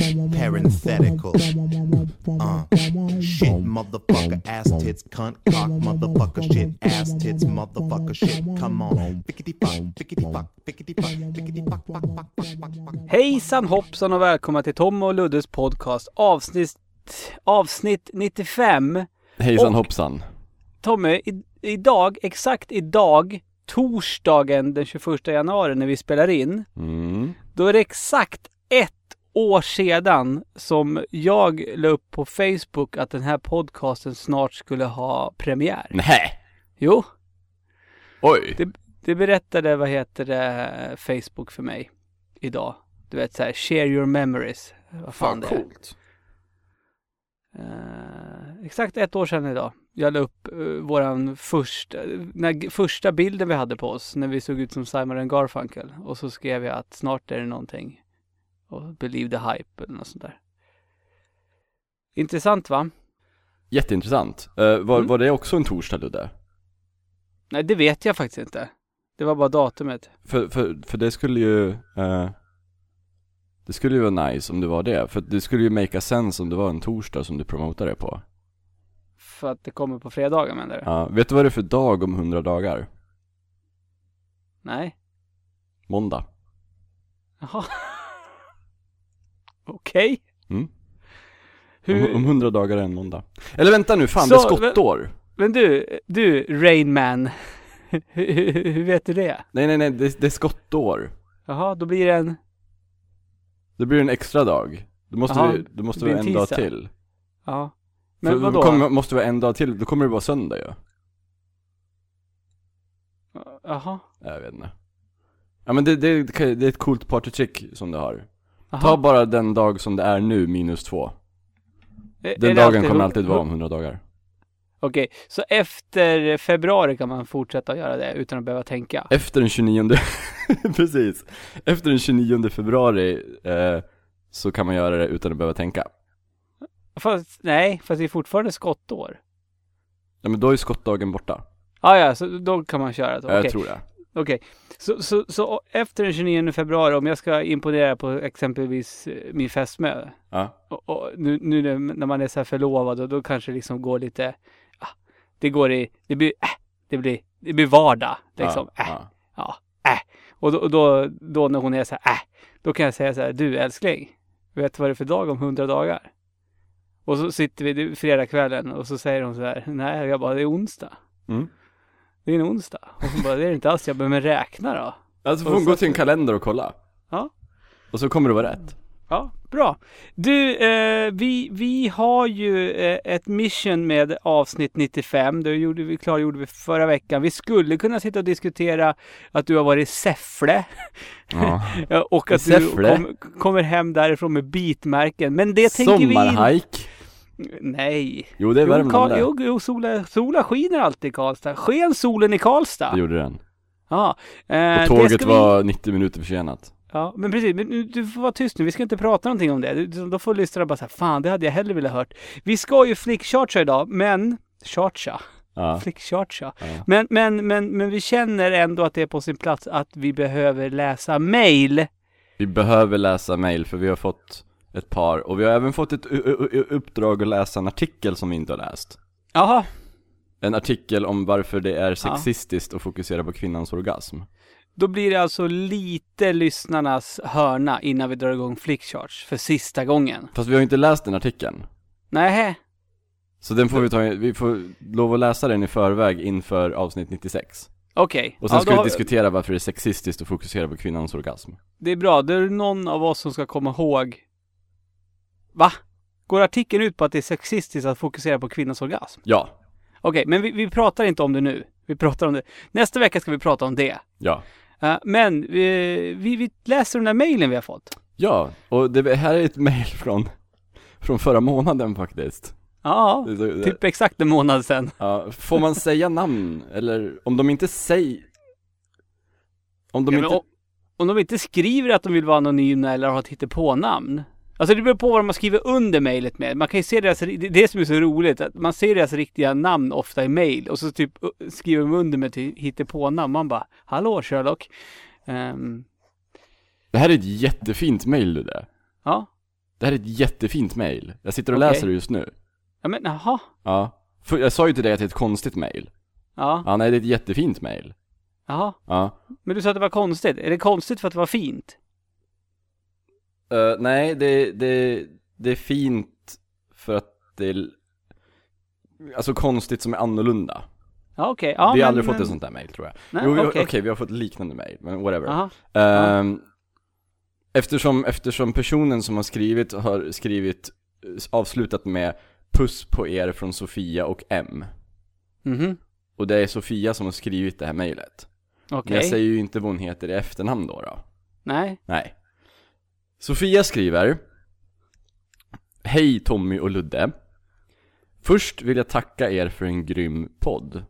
Parenthetical. Uh. Shit, motherfucker, ass tits, cunt, cock, motherfucker, shit, ass tits, motherfucker, shit. Come on. Fickety fuck, fickety fuck, fickety fuck, fickety fuck, fuck, fuck, fuck, fuck, fuck. Hejsan hoppsan och välkomna till Tom och Luddes podcast avsnitt, avsnitt 95. Hejsan Och- hoppsan. Tommy, i, idag, exakt idag, torsdagen den 21 januari när vi spelar in, Mm. då är det exakt ett år sedan som jag la upp på Facebook att den här podcasten snart skulle ha premiär. Nej. Jo, Oj. Det- det berättade, vad heter det, Facebook för mig idag. Du vet såhär, share your memories. Vad fan det är. coolt. Eh, exakt ett år sedan idag. Jag la upp uh, våran första, när, första bilden vi hade på oss när vi såg ut som Simon Garfunkel. Och så skrev jag att snart är det någonting. Och believe the hype eller något sånt där. Intressant va? Jätteintressant. Uh, var, Mm. var det också en torsdag Ludde? Nej, det vet jag faktiskt inte. Det var bara datumet. För, för, för det skulle ju, eh, det skulle ju vara nice om det var det. För det skulle ju make a sense om det var en torsdag som du promotade det på. För att det kommer på fredagar menar du? Ja, vet du vad det är för dag om 100 dagar? Nej? Måndag. Jaha. Okej. Mm. Hur, Om, om 100 dagar är en måndag. Eller vänta nu, fan Så, det är skottår. Men du, du Rain Man. hur, hur- vet du det? Nej nej nej, det, det är skottår. Jaha, då blir det en... Det blir en extra dag. Det måste, Jaha, vi, måste det vara en dag till. Ja. Men Men för, vadå? kommer, måste vara en dag till, då kommer det vara söndag ju. Jaha. Jag vet inte. Ja men det, det, det är ett coolt partytrick som du har. Ta bara den dag som det är nu minus två. Är- är Den det dagen kommer hu- alltid vara om 100 dagar. Okej, så efter februari kan man fortsätta att göra det utan att behöva tänka? Efter den 29, precis. Efter den 29 februari eh, så kan man göra det utan att behöva tänka. Fast, nej, fast det är fortfarande skottår. Ja men då är skottdagen borta. Ah, ja, så då kan man köra så. Ja, Okej, Jag tror det. Okej. Så, så, så efter den 29 februari, om jag ska imponera på exempelvis eh, min fästmö, Ja. Och, och nu, nu när- man är så här förlovad och då kanske det liksom går lite, ah, det går i, det blir, äh, det blir, det blir vardag liksom. ja, äh, ja. ja, äh. Och då, då, då när hon är så här, äh, då kan jag säga så här, du älskling, vet du vad det är för dag om hundra dagar? Och så sitter vi fredagskvällen och så säger hon så här, nej, jag bara, det är onsdag. Mm. Det är en onsdag. Och hon bara, det är det inte alls. Jag bara, men räkna då. Alltså får hon gå till en kalender och kolla. Ja. Och så kommer det vara rätt. Ja, bra. Du, eh, vi, vi har ju eh, ett mission med avsnitt 95. Det gjorde vi, klargjorde vi förra veckan. Vi skulle kunna sitta och diskutera att du har varit i Säffle. Ja. Och att Säffle? du kom, kommer hem därifrån med bitmärken. Men det tänker vi in... Nej. Jo det är Värmland det. jo, jo sola, sola skiner alltid i Karlstad. Sken solen i Karlstad? Det gjorde den. Ja. Eh, Och tåget vi- var 90 minuter försenat. Ja, men precis. Men du får vara tyst nu. Vi ska inte prata någonting om det. Du- Då får lyssnarna bara säga, fan det hade jag hellre velat hört. Vi ska ju flickcharcha idag, men... Charcha? Ja. Ja. Men, men, men, men vi känner ändå att det är på sin plats att vi behöver läsa mail. Vi behöver läsa mail för vi har fått ett par och vi har även fått ett uppdrag att läsa en artikel som vi inte har läst. Jaha, En artikel om varför det är sexistiskt att fokusera på kvinnans orgasm. då blir det alltså lite lyssnarnas hörna innan vi drar igång flickcharts för sista gången. Fast vi har ju inte läst den artikeln. Nej, Så den får vi ta, vi får lov att läsa den i förväg inför avsnitt 96. okej. Och sen Ja, ska vi diskutera varför det är sexistiskt att fokusera på kvinnans orgasm. Det är bra. Det är någon av oss som ska komma ihåg. Va? Går artikeln ut på att det är sexistiskt att fokusera på kvinnans orgasm? Ja, Okej, men vi, vi pratar inte om det nu. Vi pratar om det. Nästa vecka ska vi prata om det. ja. Eh, men vi, vi, vi läser den där mejlen vi har fått. Ja, och det här är ett mail från, från förra månaden faktiskt. Ja, det- typ exakt en månad sedan. Ja, får man säga namn? Eller om de inte säger... Om de Ja, inte... om, om de inte skriver att de vill vara anonyma eller har ett på-namn. Alltså det beror på vad de har skrivit under mejlet med. Man kan ju se deras, det är det som är så roligt, att man ser deras riktiga namn ofta i mejl och så typ skriver de under med hittepånamn. Man bara, hallå Sherlock. Ehm, Det här är ett jättefint du det. ja, Det här är ett jättefint mail. Jag sitter och Okej. läser det just nu. ja men jaha. Ja. För jag sa ju till dig att det är ett konstigt mail. Ja, Ja, nej det är ett jättefint mail. jaha. Ja. Men du sa att det var konstigt. Är det konstigt för att det var fint? Eh, nej, det, det, det är fint för att det är Alltså konstigt som är annorlunda. Ja okej. Ja, vi har men- aldrig fått men- ett sånt där mail tror jag. Nej, jo, okej. okej, vi har fått liknande mail, men whatever. Jaha. Ehm, eftersom, eftersom personen som har skrivit har skrivit, avslutat med Puss på er från Sofia och M. Mhm. Och det är Sofia som har skrivit det här mejlet. Okej. Men jag säger ju inte vad hon heter i efternamn då, då. Nej. Nej. Sofia skriver Hej Tommy och Ludde. Först vill jag tacka er för en grym podd.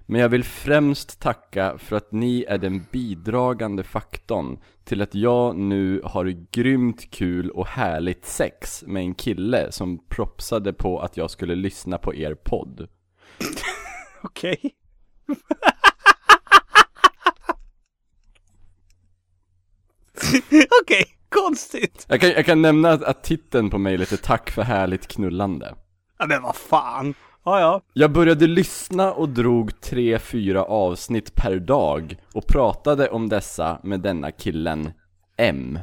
Men jag vill främst tacka för att ni är den bidragande faktorn till att jag nu har grymt kul och härligt sex med en kille som propsade på att jag skulle lyssna på er podd. Okej. Okej, konstigt. Jag kan, jag kan nämna att, att titeln på mejlet är Tack för härligt knullande. Ja men vad fan. Ja ja. Jag började lyssna och drog tre, fyra avsnitt per dag och pratade om dessa med denna killen, M.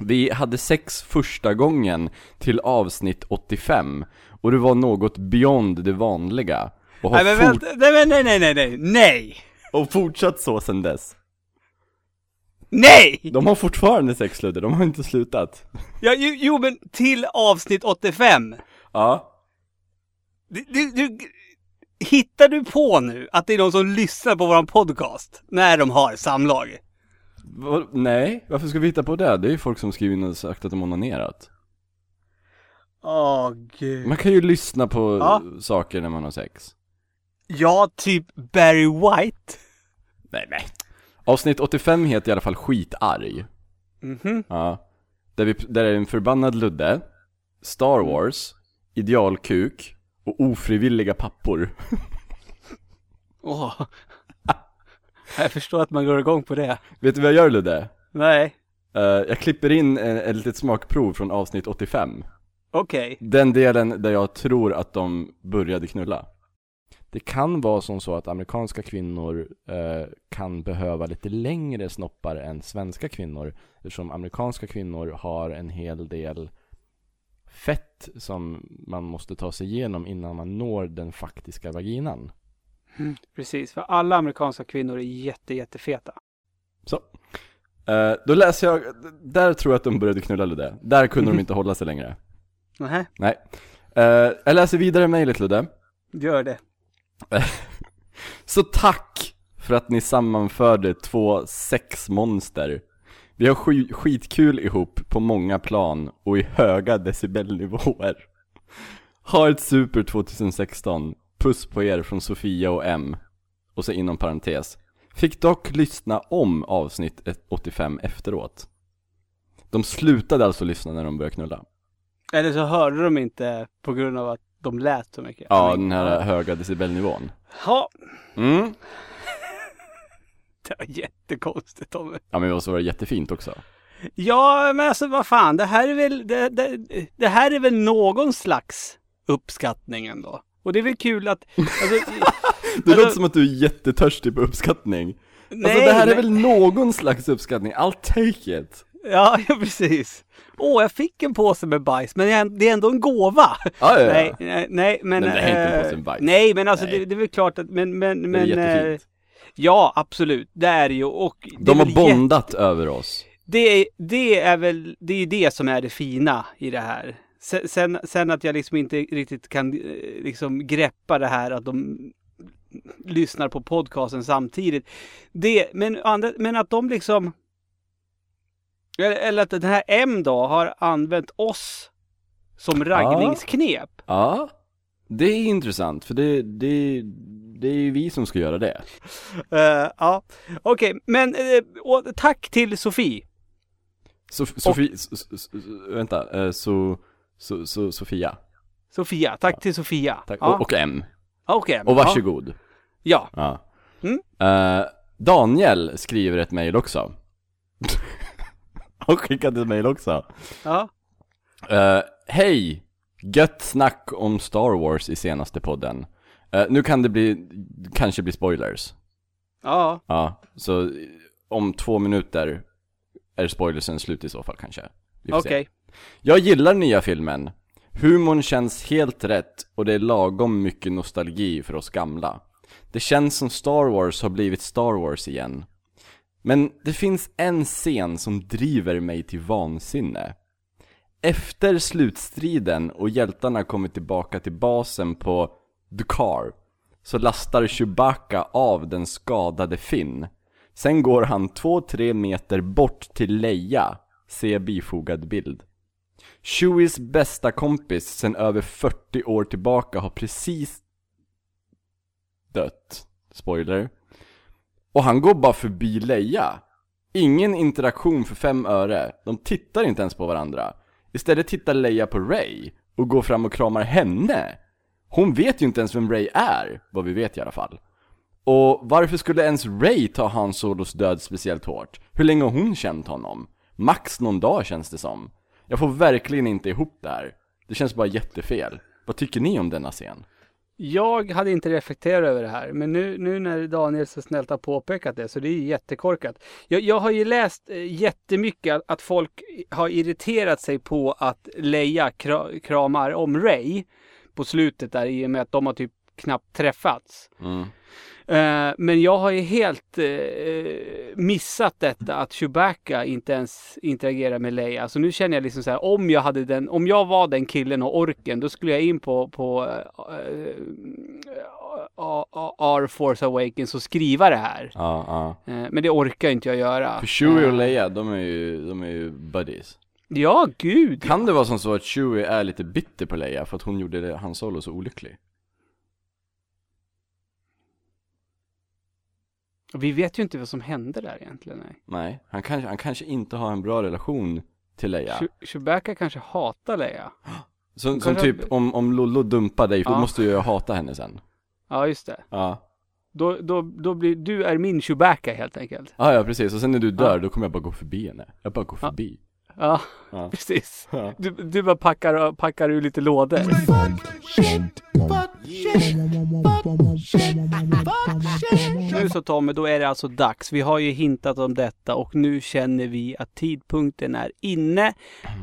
Vi hade sex första gången till avsnitt 85 och det var något beyond det vanliga och har, Nej men fort- vänta, nej nej nej nej nej, nej! och fortsatt så sen dess. Nej! De har fortfarande sex Ludde, de har inte slutat. Ja, jo, jo men till avsnitt 85. Ja. Du, du, du, hittar du på nu att det är någon som lyssnar på våran podcast när de har samlag? Va- Nej, varför ska vi hitta på det? Det är ju folk som skriver in och sagt att de onanerat. Åh gud. Man kan ju lyssna på Ja. saker när man har sex. Ja, typ Barry White. Nej, nej. Avsnitt 85 heter i alla fall Skitarg. Mhm. Ja. Där, vi, där är en förbannad Ludde, Star Wars, Idealkuk och ofrivilliga pappor. Åh. Jag förstår att man går igång på det. Vet du vad jag gör Ludde? Nej. Eh, jag klipper in en, ett litet smakprov från avsnitt 85. Okej. Den delen där jag tror att de började knulla. Det kan vara som så att amerikanska kvinnor eh, kan behöva lite längre snoppar än svenska kvinnor eftersom amerikanska kvinnor har en hel del fett som man måste ta sig igenom innan man når den faktiska vaginan. Precis, för alla amerikanska kvinnor är jätte, jättefeta. Så. Eh, då läser jag, där tror jag att de började knulla Ludde. Där kunde de inte hålla sig längre. Nähä, Nej. Eh, jag läser vidare mejlet Ludde. gör det. Så tack för att ni sammanförde två sexmonster. Vi har sk- skitkul ihop på många plan och i höga decibelnivåer. Ha ett super 2016. Puss på er från Sofia och M. Och så inom parentes. Fick dock lyssna om avsnitt 85 efteråt. De slutade alltså lyssna när de började knulla. Eller så hörde de inte på grund av att de lät så mycket. Ja, den här höga decibelnivån. Ja, Mm. det var jättekonstigt Tommy. Ja men så var det jättefint också. Ja, men alltså vad fan, det här är väl, det, det, det här är väl någon slags uppskattning ändå. Och det är väl kul att, alltså, Det Alltså- låter som att du är jättetörstig på uppskattning. nej, alltså det här är nej. väl någon slags uppskattning, I'll take it. Ja, ja precis. Åh, jag fick en påse med bajs, men det är ändå en gåva. Ja, ja, ja. Nej, nej, nej, men... Men det är inte en eh, påse med bajs. Nej, men alltså Nej. Det, det är väl klart att, men, men, Det är men... jättefint. eh, Ja, absolut. Det är det ju. Och det De har bondat över oss. det, är, det är väl, det är det som är det fina i det här. Sen, sen, att jag liksom inte riktigt kan eh, liksom greppa det här att de lyssnar på podcasten samtidigt. Det, men, men att de liksom eller, att den här M då har använt oss som raggningsknep. Ja, det är intressant för det, det, det är ju vi som ska göra det. Eh, ja, okej, men eh, och tack till Sofie. Sof- Sofie, s- s- s- vänta, eh, så, så, så, Sofia. Sofia, tack till Sofia. Tack. Ja, Och, och M. okej. Och varsågod. Ja. Ja. Mm. Eh, Daniel skriver ett mejl också. Han skickade ett mejl också. ja. Eh, Hej! Gött snack om Star Wars i senaste podden. Eh, nu kan det bli, kanske bli spoilers. Ja. Ja, så om två minuter är spoilersen slut i så fall kanske. Okej. Jag gillar nya filmen. Humorn känns helt rätt och det är lagom mycket nostalgi för oss gamla. Det känns som Star Wars har blivit Star Wars igen. Men det finns en scen som driver mig till vansinne. Efter slutstriden och hjältarna kommer tillbaka till basen på Dukar så lastar Chewbacca av den skadade Finn. Sen går han 2-3 meter bort till Leia, se bifogad bild. Chewies bästa kompis sen över 40 år tillbaka har precis dött. Spoiler. Och han går bara förbi Leia. Ingen interaktion för fem öre. De tittar inte ens på varandra. Istället tittar Leia på Ray och går fram och kramar henne. Hon vet ju inte ens vem Ray är, vad vi vet i alla fall. Och varför skulle ens Ray ta Han Solos död speciellt hårt? Hur länge har hon känt honom? Max någon dag känns det som. Jag får verkligen inte ihop det här. Det känns bara jättefel. Vad tycker ni om denna scen? Jag hade inte reflekterat över det här, men nu, nu när Daniel så snällt har påpekat det så det är ju jättekorkat. Jag, jag har ju läst eh, jättemycket att, att folk har irriterat sig på att Leia kramar om Ray på slutet där i och med att de har typ knappt träffats. Mm. Eh, men jag har ju helt eh, missat detta att Chewbacca inte ens interagerar med Leia. Så nu känner jag liksom så här, om jag hade den, om jag var den killen och orken, då skulle jag in på, på eh, eh, R Force Awakens och skriva det här. Ja, ja. Eh, men det orkar inte jag göra. För Chewie och Eh, Leia, de är ju, de är ju buddies. Ja, gud. Kan det vara som så att Chewie är lite bitter på Leia för att hon gjorde det, Han Solo så olycklig? Vi vet ju inte vad som hände där egentligen. Nej. Nej, han kanske, han kanske inte har en bra relation till Leia. Che- Chewbacca kanske hatar Leia. Så, som kanske- typ om, om Lollo dumpar dig, för då Ja. måste jag hata henne sen. Ja, just det. Ja. Då, då, då blir du är min Chewbacca helt enkelt. Ja, ja precis. Och sen när du dör, Ja. då kommer jag bara gå förbi henne. Jag bara går Ja. förbi. Ja, Ja. precis. Ja. Du, du bara packar, packar ur lite lådor. Nu så Tommy, då är det alltså dags. Vi har ju hintat om detta och nu känner vi att tidpunkten är inne.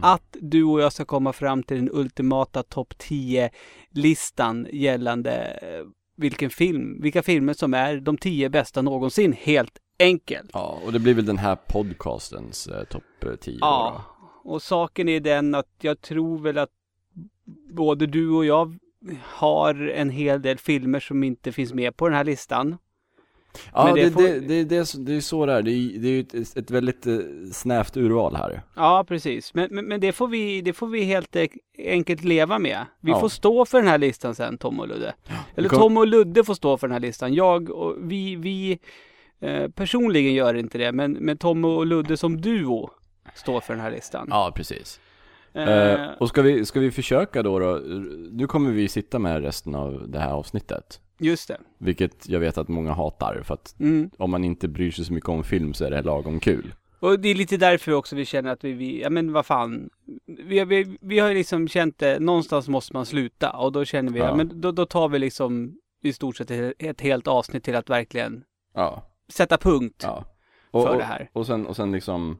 Att du och jag ska komma fram till den ultimata topp 10-listan gällande eh, vilken film, vilka filmer som är de 10 bästa någonsin, helt enkelt. Ja, och det blir väl den här podcastens eh, topp eh, 10 Ja, och saken är den att jag tror väl att både du och jag har en hel del filmer som inte finns med på den här listan. Ja, Men det, det får- det, det, det, är så- det är så det är. Det är, det är ju ett, ett väldigt eh, snävt urval här. Ja, precis. Men, men, men det, får vi, det får vi helt e- enkelt leva med. Vi Ja. får stå för den här listan sen, Tom och Ludde. Eller kom- Tom och Ludde får stå för den här listan. Jag och vi, vi eh, personligen gör inte det, men, men Tom och Ludde som duo står för den här listan. Ja, precis. Eh, Eh, och ska vi, ska vi försöka då, då? Nu kommer vi sitta med resten av det här avsnittet. just det. Vilket jag vet att många hatar, för att Mm. om man inte bryr sig så mycket om film så är det lagom kul. Och det är lite därför också vi känner att vi, vi ja men vad fan. Vi, vi, vi har ju liksom känt det, någonstans måste man sluta. Och då känner vi, ja. Ja. men då, då tar vi liksom i stort sett ett, ett helt avsnitt till att verkligen Ja, sätta punkt ja. Och, för och, det här. och, sen, och sen liksom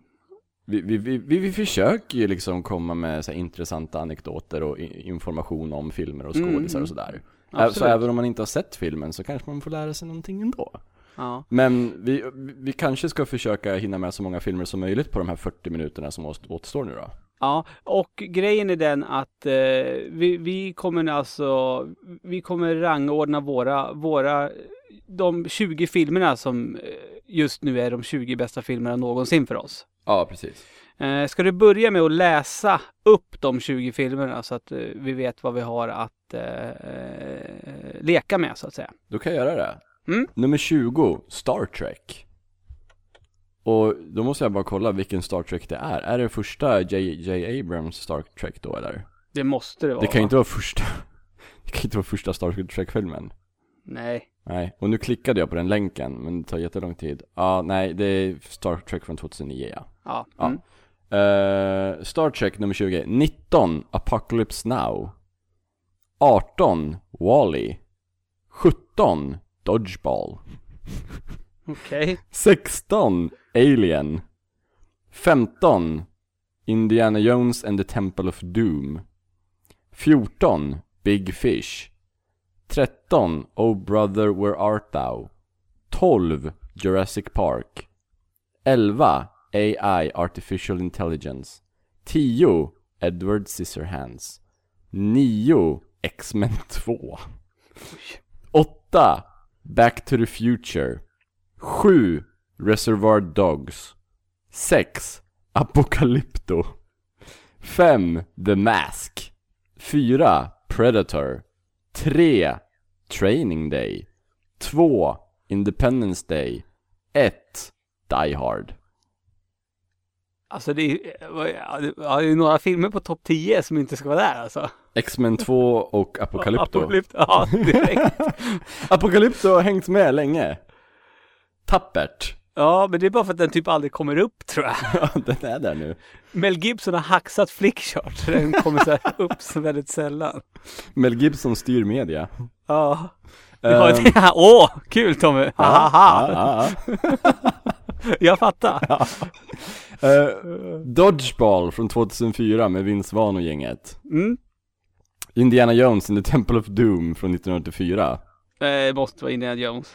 vi, vi, vi, vi, försöker ju liksom komma med så intressanta anekdoter och information om filmer och Mm, skådisar mm. och sådär. Ä- Så Absolut. även om man inte har sett filmen så kanske man får lära sig någonting ändå. Ja. Men vi, vi kanske ska försöka hinna med så många filmer som möjligt på de här 40 minuterna som åt- återstår nu då. ja, och grejen är den att eh, vi, vi kommer alltså, vi kommer rangordna våra, våra, de 20 filmerna som eh, just nu är de 20 bästa filmerna någonsin för oss. Ja, precis. Eh, ska du börja med att läsa upp de 20 filmerna så att eh, vi vet vad vi har att eh, leka med så att säga. Då kan jag göra det. Mm. Nummer 20, Star Trek. Och då måste jag bara kolla vilken Star Trek det är. Är det första J.J. Abrams Star Trek då eller? Det måste det vara. Det kan ju inte vara första, det kan inte vara första Star Trek-filmen. Nej. Nej, och nu klickade jag på den länken, men det tar jättelång tid. Ja, nej, det är Star Trek från 2009 ja. Ja. Ja. Mm. Eh, Star Trek nummer 20, 19, Apocalypse Now. 18, Wall-E. 17, Dodgeball. Okej. 16, Alien. 15, Indiana Jones and the Temple of Doom. 14, Big Fish. 13, Oh Brother Where Art Thou. 12, Jurassic Park. 11, AI Artificial Intelligence. 10, Edward Scissorhands. 9, X-Men 2. 8, Back to the Future. 7. Reservoir Dogs 6. Apocalypto 5. The Mask 4. Predator 3. Training Day 2. Independence Day 1. Die Hard Alltså det är, ja, det är några filmer på topp 10 som inte ska vara där alltså. X-Men 2 och Apocalypto Apocalypto. Ja, direkt. Apocalypto har hängt med länge Tappert ja, men det är bara för att den typ aldrig kommer upp tror jag. Ja, den är där nu Mel Gibson har hacksat flickchart, så den kommer så upp så väldigt sällan. Mel Gibson styr media Ja. Ehm, åh, kul Tommy! ja, Haha! ja, ja. Jag fattar. Eh, Dodgeball från 2004 med Vince Vaughn och gänget Mm. Indiana Jones in the Temple of Doom från 1984 Det måste vara Indiana Jones.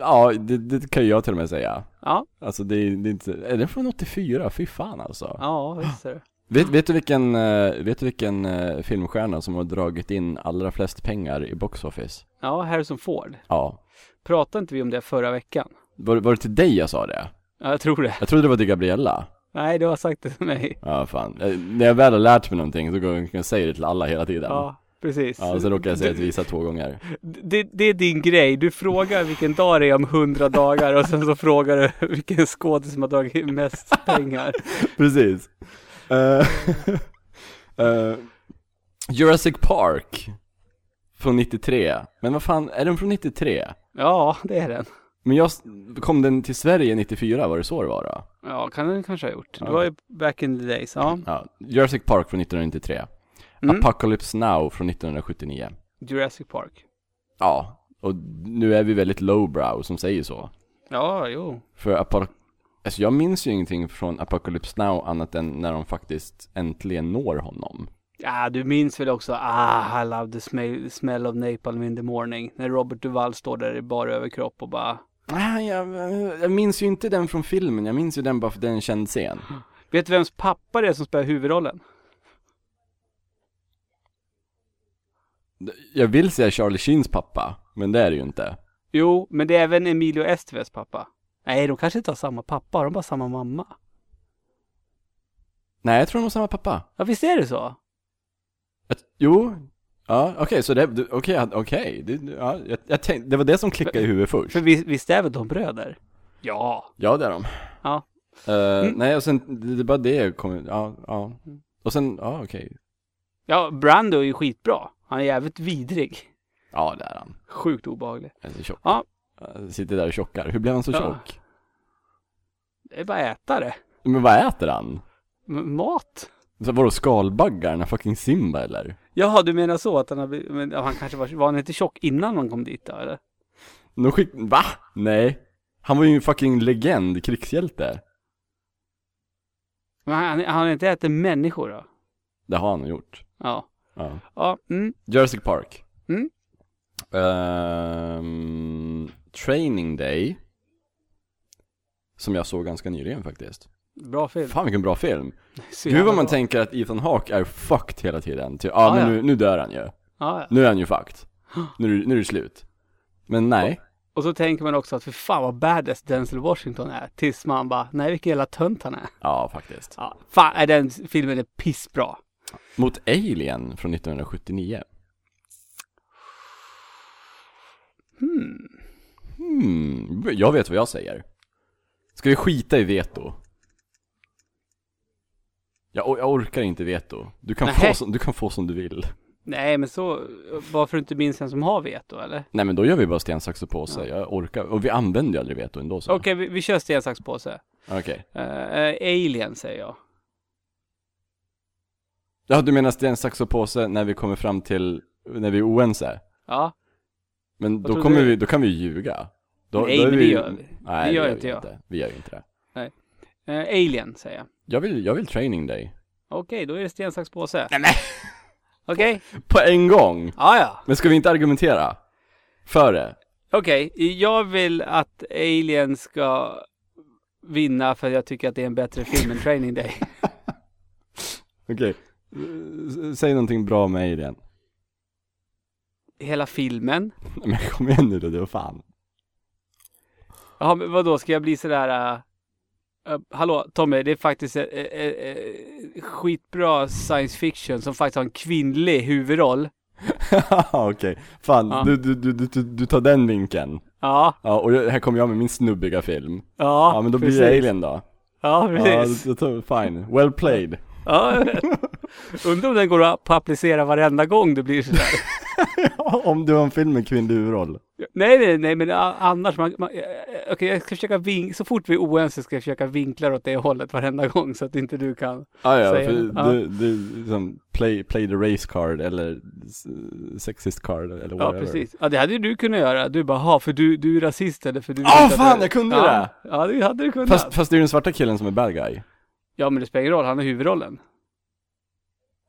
Ja, det, det kan jag till och med säga Ja, Alltså det, det är inte, är det från 84? Fy fan alltså ja visst är det. vet, vet du vilken, eh, vet du vilken eh, filmstjärna som har dragit in allra flest pengar i box office? Ja, Harrison Ford. Ja Pratade inte vi om det förra veckan? Var, var det till dig jag sa det? Ja, jag tror det. Jag trodde det var till Gabriella Nej, du har sagt det till mig. Ja fan, Eh, när jag väl har lärt mig någonting så går jag och säger det till alla hela tiden Ja, precis. Ja, så råkar jag säga till Visa två gånger Det, det är din grej. Du frågar vilken dag det är om hundra dagar och sen så frågar du vilken skådis som har dragit mest pengar. Precis. Eh, eh, Jurassic Park. Från 93. Men vad fan, är den från 93? Ja, det är den. Men jag, kom den till Sverige 94? Var det så det var då? Ja, kan den kanske ha gjort. Det Ja. var ju back in the days. Ja. Ja, Jurassic Park från 1993. Mm. Apocalypse Now från 1979. Jurassic Park. Ja, och nu är vi väldigt lowbrow som säger så. Ja, jo. För Apo- alltså jag minns ju ingenting från Apocalypse Now annat än när de faktiskt äntligen når honom. Ja, du minns väl också Ah, I love the smell, smell of napalm in the morning. När Robert Duvall står där i bara överkropp och bara Nej, jag, jag minns ju inte den från filmen, jag minns ju den bara för att det är en känd scen. Vet du vems pappa det är som spelar huvudrollen? Jag vill säga Charlie Sheens pappa, men det är det ju inte. Jo, men det är även Emilio Esteves pappa. Nej, de kanske inte har samma pappa, har de bara samma mamma? Nej, jag tror de har samma pappa. Ja, visst är det så? Jag, jo, ja, okej, så det, okej, ja, okej, det, ja, jag, jag tänkte, det var det som klickade i huvudet först. För visst, visst är väl de bröder? Ja. Ja, det är de. Ja. Eh, Nej, och sen, det, det är bara det jag kom, ja, ja. Och sen, ja okej. Ja, Brando är ju skitbra. Han är jävligt vidrig. Ja, det är han. Sjukt obehaglig. Han är tjock. Ja. Sitter där och tjockar. Hur blev han så Ja. tjock? Det är bara att äta det. Men vad äter han? M- mat. Så vadå skalbaggarna, fucking Simba eller? Jaha, du menar så att han har blivit, men ja, han kanske var, var han inte tjock innan man kom dit då, eller? De skick... Va? Nej. Han var ju en fucking legend, krigshjälte. Men han, han har inte ätit människor då? Det har han gjort. Ja. Ja. Ja, mm. Jurassic Park. Mm. Ehm, Training Day. Som jag såg ganska nyligen faktiskt. Bra film. Fan vilken bra film. Gud vad man bra. tänker att Ethan Hawke är fucked hela tiden. Ty, ah, Ja, men ja. Nu, nu dör han ju. Ja, ja. Nu är han ju fucked. Nu, är det- nu är det slut. Men nej. Och så tänker man också att för fan vad badass Denzel Washington är. Tills man bara, nej vilken jävla tönt han är. Ja, faktiskt. Ja, fan, den filmen är pissbra. Mot Alien från 1979. Hmm. Hmm, jag vet vad jag säger. Ska vi skita i veto? Jag, jag orkar inte veto. Du kan, få som, du kan få som du vill. Nej, men så, varför inte minns vem som har veto eller? Nej men då gör vi bara sten, sax och påse. Jag orkar. Och vi använder ju aldrig veto ändå så. Okej, vi, vi kör sten, sax, påse. Okej. Uh, alien säger jag. Ja du menar sten, sax och påse när vi kommer fram till, när vi är oense? Ja. Men Vad då kommer du? vi, då kan vi ju ljuga. Då, Nej, då är men vi, det gör vi. Nej, Det gör gör inte vi jag. Inte. Vi gör ju inte det. Eh, alien säger jag. Jag vill, jag vill training dig. Okej, då är det sten, sax, påse. Nej men! Okej? På en gång! Ja, ja. Men ska vi inte argumentera? För det? Okej, jag vill att Alien ska vinna för jag tycker att det är en bättre film än Training Day. Okej. S- Säg någonting bra om Alien. Hela filmen. Men kom igen nu då, det var fan. Jaha, men vadå, ska jag bli sådär... Uh, uh, hallå, Tommy, det är faktiskt uh, uh, skitbra science fiction som faktiskt har en kvinnlig huvudroll. Okej, fan Ja. du, du, du, du, du tar den vinkeln. Ja, Ja, och här kommer jag med min snubbiga film. Ja, ja, men då blir precis. det Alien då. Ja, Ja, precis. då, då, fine. Well played. Ja. Undrar om den går att applicera varenda gång det blir sådär. om du har en film med kvinnlig huvudroll. Nej, nej, nej, men annars, man, man, eh, okej, jag ska försöka vink, så fort vi är oense ska jag försöka vinkla åt det hållet varenda gång så att inte du kan. Ah, ja, Säger för. Ja. du, du liksom play, play the race card eller sexist card eller Ja, whatever. precis. Ja, det hade ju du kunnat göra. Du bara, ha, för du, du är rasist eller för du... Vet att fan, du- jag kunde ja. det! Ja, det hade du kunnat. Fast, fast det är den svarta killen som är bad guy. Ja, men det spelar ingen roll, han har huvudrollen.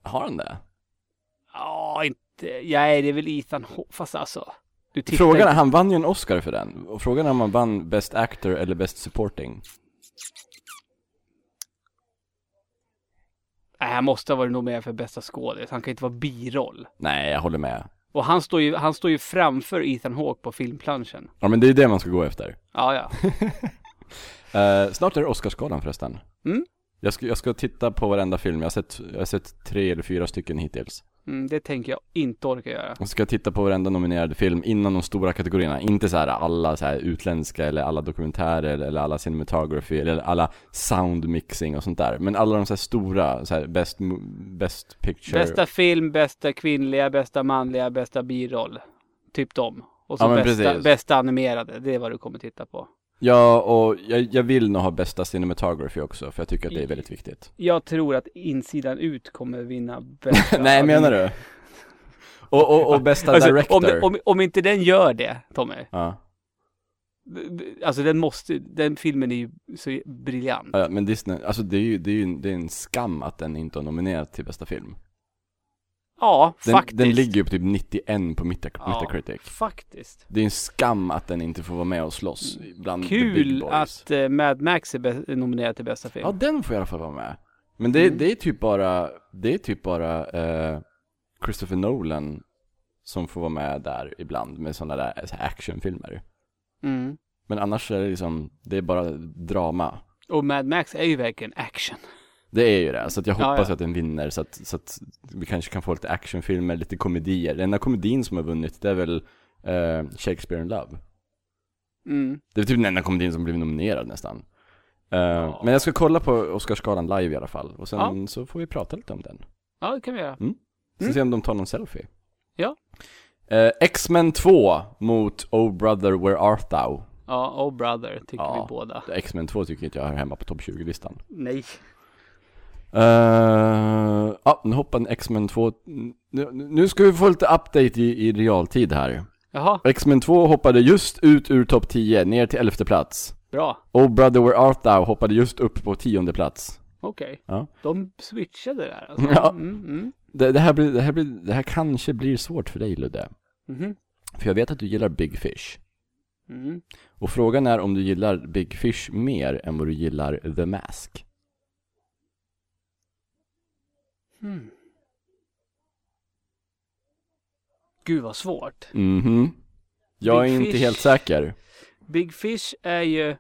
Har han det? Ja, inte... Nej, det är väl Ethan Hawke, fast alltså. Du tittar Frågan är, han vann ju en Oscar för den. Och frågan är om han vann Best Actor eller Best Supporting. Nej, han måste ha varit nog med för bästa skådis. Han kan inte vara biroll. Nej, jag håller med. Och han står ju, han står ju framför Ethan Hawke på filmplanschen. Ja men det är det man ska gå efter. Ja, ja. Eh, snart är det Oscarsgalan förresten. Mm. Jag ska, jag ska titta på varenda film, jag har, sett, jag har sett tre eller fyra stycken hittills. Mm, det tänker jag inte orka göra. Och ska jag titta på varenda nominerade film innan de stora kategorierna. Inte så här alla så här utländska eller alla dokumentärer eller alla cinematography eller alla sound mixing och sånt där. Men alla de så här stora, så här best, best picture. Bästa film, bästa kvinnliga, bästa manliga, bästa biroll. Typ dem. Och så Ja, bästa, bästa animerade. Det är vad du kommer titta på. Ja, och jag, jag vill nog ha bästa cinematography också, för jag tycker att det är väldigt viktigt. Jag tror att insidan ut kommer vinna bästa. Nej, menar du? Och, och, och bästa Alltså, director. om, om, om inte den gör det, Tommy. Ja. Alltså den måste, den filmen är ju så briljant. Ja, men Disney, alltså det är ju, det är ju det är en skam att den inte har nominerat till bästa film. Ja, Den, faktiskt. den ligger ju på typ 91 på Meta, Ja, Metacritic. Faktiskt. Det är en skam att den inte får vara med och slåss bland the big Kul boys. att eh, Mad Max är nominerad till bästa film. Ja, den får i alla fall vara med. Men det, Mm. det är typ bara, det är typ bara eh, Christopher Nolan som får vara med där ibland med sådana där här actionfilmer. Mm. Men annars är det liksom, det är bara drama. Och Mad Max är ju verkligen action. Det är ju det, så jag Ja, hoppas ja. att den vinner så att, så att vi kanske kan få lite actionfilmer, lite komedier. Den enda komedin som har vunnit, det är väl eh, Shakespeare in Love. Mm. Det är typ den enda komedin som blivit nominerad nästan. Eh, Men jag ska kolla på Oscarsgalan live i alla fall, och sen Ja. så får vi prata lite om den. Ja, det kan vi göra. Så Mm. se om de tar någon selfie. Ja. Eh, X-Men 2 mot Oh Brother Where Art Thou? Ja, Oh Brother tycker Ja. vi båda. X-Men 2 tycker inte jag hör hemma på topp 20-listan. Nej. Uh, ja, nu hoppar X-Men 2. Nu, nu ska vi få lite update i, i realtid här. Jaha, X-Men 2 hoppade just ut ur topp 10, ner till 11 plats. bra. Oh Brother Where Art Thou hoppade just upp på 10 plats. Okej. Ja. De switchade där alltså. Ja. Mm, mm. Det, det, här blir, det, här blir, det här kanske blir svårt för dig Ludde. Mhm. För jag vet att du gillar Big Fish. Mm. Och frågan är om du gillar Big Fish mer än vad du gillar The Mask. Mm. Gud vad svårt. Mhm. Jag Big är inte Fish. helt säker. Big Fish är ju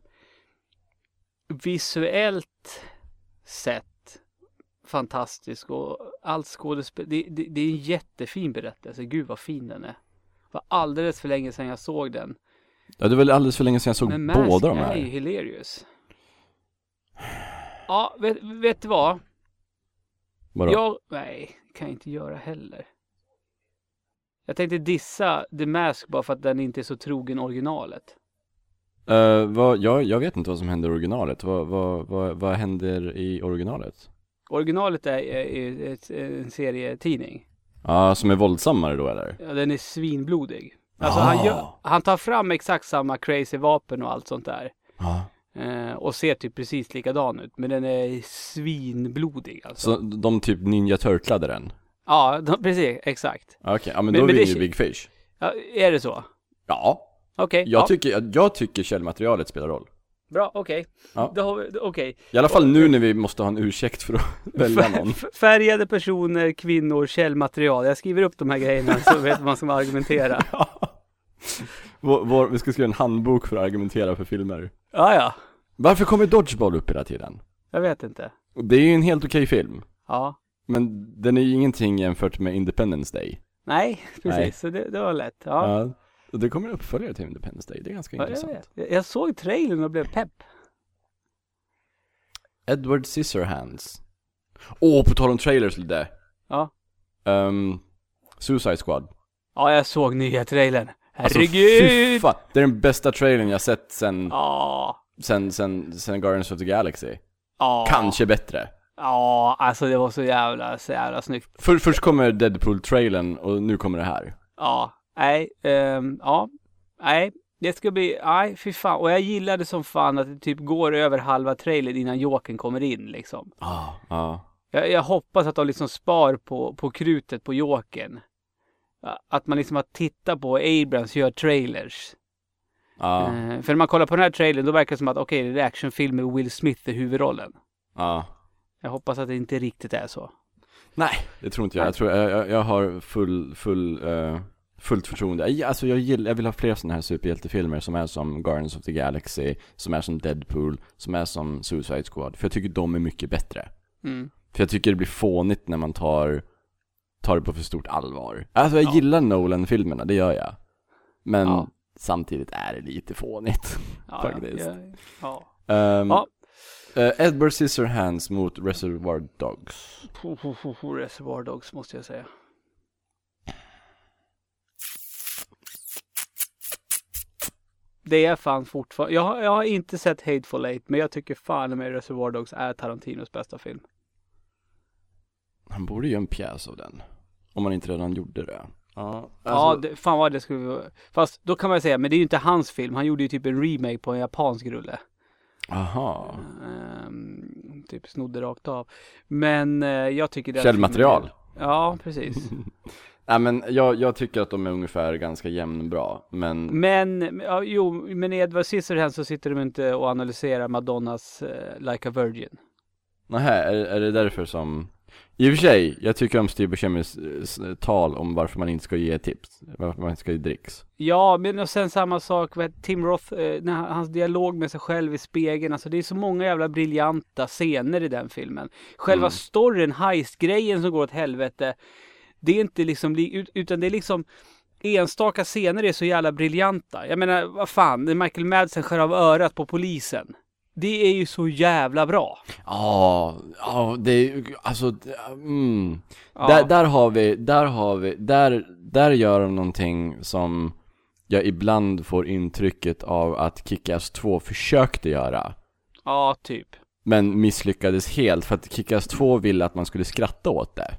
visuellt sett fantastisk och allt skådespel. Det, det, det är en jättefin berättelse. Gud vad fin den är. var alldeles för länge sedan jag såg den. Ja, det var alldeles för länge sedan jag såg Men Mask båda de är ju här. hilarious. Ja, vet, vet du vad? Vadå? Jag, nej, kan jag inte göra heller. Jag tänkte dissa The Mask bara för att den inte är så trogen originalet. Eh, vad, jag, jag vet inte vad som händer i originalet. Vad, vad, vad, vad händer i originalet? Originalet är, är, är ett, en serietidning. Ja, som är våldsammare då eller? Ja, den är svinblodig. Alltså Ah. han, gör, han tar fram exakt samma crazy vapen och allt sånt där. Ja. Eh, och ser typ precis likadan ut. Men den är svinblodig alltså. Så de typ Ninja Turtlade den? Ja, de, precis. Exakt. Okej, ja men, Men- då men vinner det- ju Big Fish. Ja, är det så? Ja, Okej. jag, ja, tycker, jag, tycker källmaterialet spelar roll. Bra, okej. Ja. Då har vi- Okej. I alla fall nu när vi måste ha en ursäkt för att välja någon. Färgade personer, kvinnor, källmaterial. Jag skriver upp de här grejerna så vet man ska argumentera. Vår, vår, vi ska skriva en handbok för att argumentera för filmer. Ja, ja. Varför kommer Dodgeball upp hela tiden? Jag vet inte. Det är ju en helt okej film. Ja. Men den är ju ingenting jämfört med Independence Day. Nej, precis. Nej. Så det, det var lätt. Ja. Ja. Och det kommer uppföljare till Independence Day, det är ganska Ja, intressant. Jag- jag såg trailern och blev pepp. Edward Scissorhands. Åh, på tal om trailers lite. Ja. Um, Suicide Squad. Ja, jag såg nya trailern. Alltså, Herregud! fan. Det är den bästa trailern jag sett sen, Ja. sen, sen, sen Guardians of the Galaxy. Ja. Kanske bättre. Ja, alltså det var så jävla, så jävla snyggt. För, först kommer Deadpool-trailern och nu kommer det här. Ja, nej, ehm, ja, nej, det ska bli, nej, fy fan. Och jag gillade som fan att det typ går över halva trailern innan Jokern kommer in liksom. Ja. Ja. Jag, jag hoppas att de liksom spar på, på krutet på Jokern. Att man liksom har tittat på Abrams gör trailers. Ja. Eh, för när man kollar på den här trailern då verkar det som att okej, det är actionfilm med Will Smith i huvudrollen. Ja. Jag hoppas att det inte riktigt är så. Nej, det tror inte jag. Jag tror, jag, jag, jag har full, full, eh, fullt förtroende. Jag, alltså jag, gillar, jag vill ha fler sådana här superhjältefilmer som är som Guardians of the Galaxy, som är som Deadpool, som är som Suicide Squad. För jag tycker de är mycket bättre. Mm. För jag tycker det blir fånigt när man tar, tar det på för stort allvar. Alltså jag Ja. gillar Nolan-filmerna, det gör jag. Men Ja. samtidigt är det lite fånigt. Ja, Faktiskt. Ja. Um, eh, Edward Scissorhands mot Reservoir Dogs. Reservoir Dogs måste jag säga. Det är fan fortfarande, jag, har- jag har inte sett Hateful Eight men jag tycker fan med Reservoir Dogs är Tarantinos bästa film. Han borde göra en pjäs av den. Om man inte redan gjorde det. Ja, ja, alltså, det, fan vad det skulle vara. Fast då kan man säga, men det är ju inte hans film. Han gjorde ju typ en remake på en japansk rulle. aha. Ehm, typ snodde rakt av. Men eh, jag tycker det Källmaterial. Ja, precis. Nej men jag, jag tycker att de är ungefär ganska jämnbra, men Men, ja, jo, men i Edward Scissorhands så sitter de inte och analyserar Madonnas eh, Like a Virgin. nähä, är, är det därför som I och för sig, jag tycker om Steve Buscemi's eh, tal om varför man inte ska ge tips, varför man inte ska ge dricks Ja, men och sen samma sak med Tim Roth, eh, när han- hans dialog med sig själv i spegeln. Alltså det är så många jävla briljanta scener i den filmen. Själva Mm. storyn, heist-grejen som går åt helvete. Det är inte liksom, li- ut- utan det är liksom enstaka scener är så jävla briljanta. Jag menar, vad fan, när Michael Madsen skär av örat på polisen. Det är ju så jävla bra. Ja, ja det är alltså, mm. Ja. Där, där har vi, där har vi, där, där gör de någonting som jag ibland får intrycket av att Kick-Ass 2 försökte göra Ja, typ. Men misslyckades helt för att Kick-Ass 2 ville att man skulle skratta åt det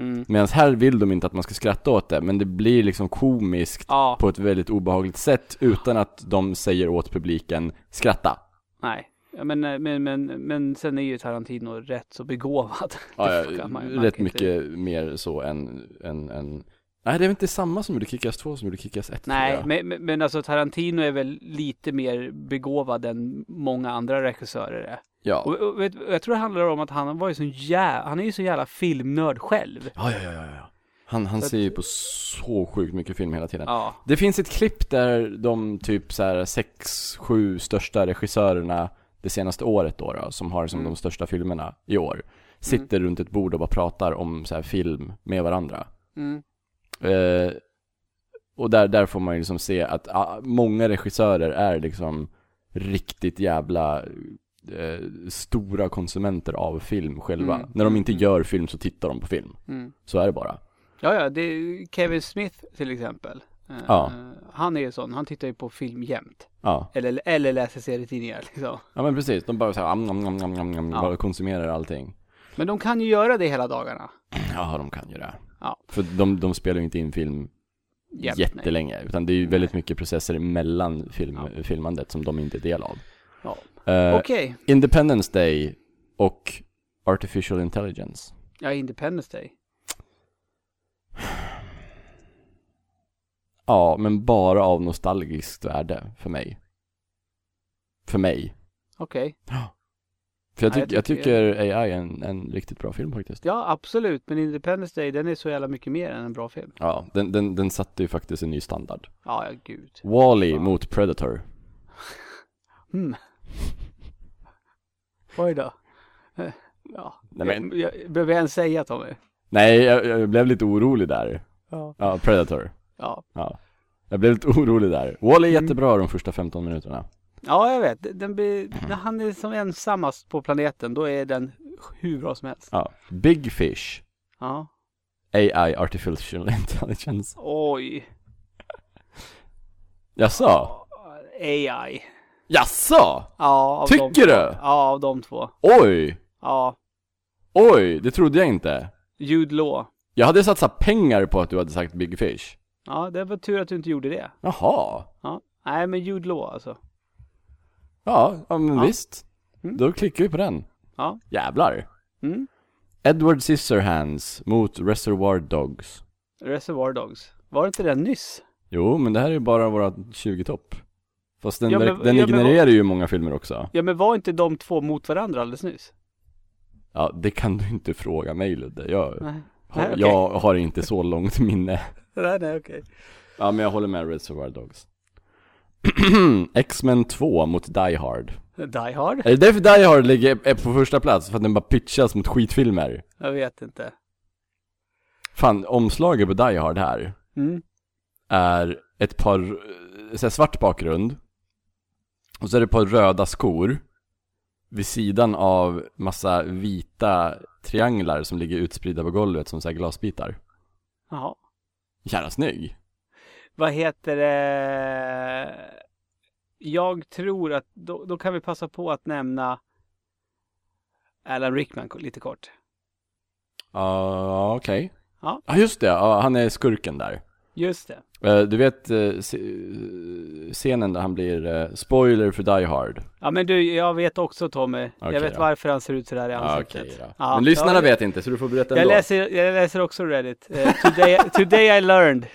Mm. Medan här vill de inte att man ska skratta åt det Men det blir liksom komiskt Ja, på ett väldigt obehagligt sätt Utan att de säger åt publiken skratta nej. Ja, men, eh, men, men, men sen är ju Tarantino rätt så begåvad. Ja, ja, man- man rätt kan inte- mycket mer så än, än, än Nej det är väl inte samma som gjorde Kick-Ass 2 som gjorde Kick-Ass 1 tror Nej, men, men, alltså Tarantino är väl lite mer begåvad än många andra regissörer är. Ja, Och, och, vet, jag tror det handlar om att han var ju så jävla, han är ju så jävla filmnörd själv. ja, ja, ja, ja. Han, han Så ser ju på så sjukt mycket film hela tiden Ja, Det finns ett klipp där de typ så här sex, sju största regissörerna det senaste året då, då som har som Mm. de största filmerna i år Sitter runt ett bord och bara pratar om så här film med varandra mm. eh, och där, där får man ju liksom se att ah, många regissörer är liksom riktigt jävla eh, stora konsumenter av film själva. Mm. När de inte Mm. gör film så tittar de på film. Mm. Så är det bara. Ja, ja, det är Kevin Smith till exempel. Eh, Ja. Han är ju sån, han tittar ju på film jämt. Ja, Eller, eller läser serietidningar liksom. ja men precis. De bara såhär, am, am, am, am, am, am, Ja. bara konsumerar allting. Men de kan ju göra det hela dagarna. Ja, de kan ju det. Ja. För de, de spelar ju inte in film Jämt, jättelänge. Utan det är ju väldigt Nej. mycket processer mellan film, Ja. filmandet som de inte är del av. Ja. Eh, Okej, Independence Day och Artificial Intelligence. ja Independence Day. Ja, men bara av nostalgiskt värde för mig. För mig. Okej. För jag, Ja, jag tyck, jag tycker- tycker AI är en, en riktigt bra film faktiskt. Ja, absolut. Men Independence Day, den är så jävla mycket mer än en bra film. Ja, den, den, den satte ju faktiskt en ny standard. Ja, ja gud. Wall-E Ja. mot Predator. Hmm. Oj då. Ja. Nej, men- Jag, jag, behöver jag ens säga Tommy? Nej, jag, jag blev lite orolig där. Ja. Ja, Predator. Ja. Ja. Jag blev lite orolig där. Wall är Mm. jättebra de första 15 minuterna. Ja, jag vet. Den blir, när han är som ensammast på planeten, då är den hur bra som helst. Ja. Big Fish. Ja. AI, Artificial Intelligence. Oj. Jaså? AI. Jaså? Ja, Tycker du? Ja, av de två. Oj! Ja. Oj, det trodde jag inte. Jude Law. Jag hade satsat pengar på att du hade sagt Big Fish. Ja, det var tur att du inte gjorde det. Jaha. Ja. Nej, men Jude Law alltså. Ja, ja men Ja. visst. Mm. Då klickar vi på den. Ja. Jävlar. Mm. Edward Scissorhands mot Reservoir Dogs. Reservoir Dogs. Var det inte den nyss? Jo, men det här är ju bara våra 20-topp. Fast den, Ja, men- den ja, men ignorerar ju många filmer också. Ja, men var inte de två mot varandra alldeles nyss? Ja, det kan du inte fråga mig Ludde. Jag, Nej. Nej, okej. jag har inte så långt minne. Nej, nej, okej. Ja, men jag håller med Reservoir Dogs. X-Men 2 mot Die Hard. Die Hard? Är det därför Die Hard ligger är på första plats? För att den bara pitchas mot skitfilmer? Jag vet inte. Fan, omslaget på Die Hard här Mm. är ett par, eh, så här svart bakgrund Och så är det ett par röda skor Vid sidan av massa vita trianglar som ligger utspridda på golvet som så glasbitar Jaha. Jävla snygg! Vad heter det? Jag tror att då, då kan vi passa på att nämna Alan Rickman lite kort. Ja, okej Ja. Ja just det, ja, han är skurken där Just det. Eh, Du vet eh, scenen där han blir, eh, spoiler för Die Hard Ja men du, jag vet också Tommy. Okej jag vet då. varfar han ser ut sådär i Ja, ansiktet. okej då. Ja, Men lyssnarna ja, vet inte så du får berätta Jag ändå läser, jag läser också Reddit. Eh, today, today I learned.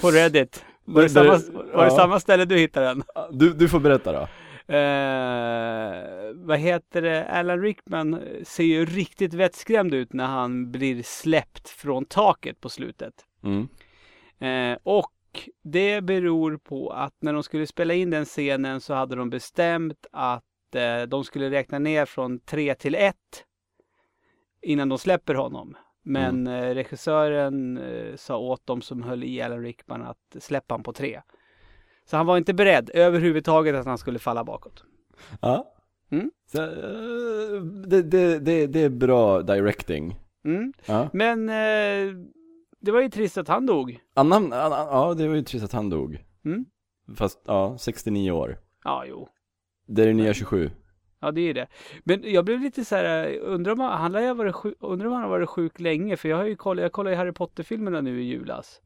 På Reddit. Var det, samma, var det ja. samma ställe du hittade den? du, du får berätta då Eh, vad heter det? Alan Rickman ser ju riktigt vettskrämd ut när han blir släppt från taket på slutet. mm. Eh, och det beror på att när de skulle spela in den scenen så hade de bestämt att eh, de skulle räkna ner från 3 till 1 innan de släpper honom. Men eh, regissören eh, sa åt dem som höll i Alan Rickman att släppa honom på 3. Så han var inte beredd överhuvudtaget att han skulle falla bakåt. Ja. Mm. Så, eh, det, det, det, det är bra directing. Mm. Ja. Men eh, det var ju trist att han dog. Annan, annan, ja, det var ju trist att han dog. Mm. Fast, ja, 69 år. Ja, jo. Det är det nya 27. Ja, det är det. Men jag blev lite så här, undrar om han, han lär ju ha varit sjuk, undrar om han har varit sjuk länge, för jag har ju kollat, jag kollade ju Harry Potter-filmerna nu i julas.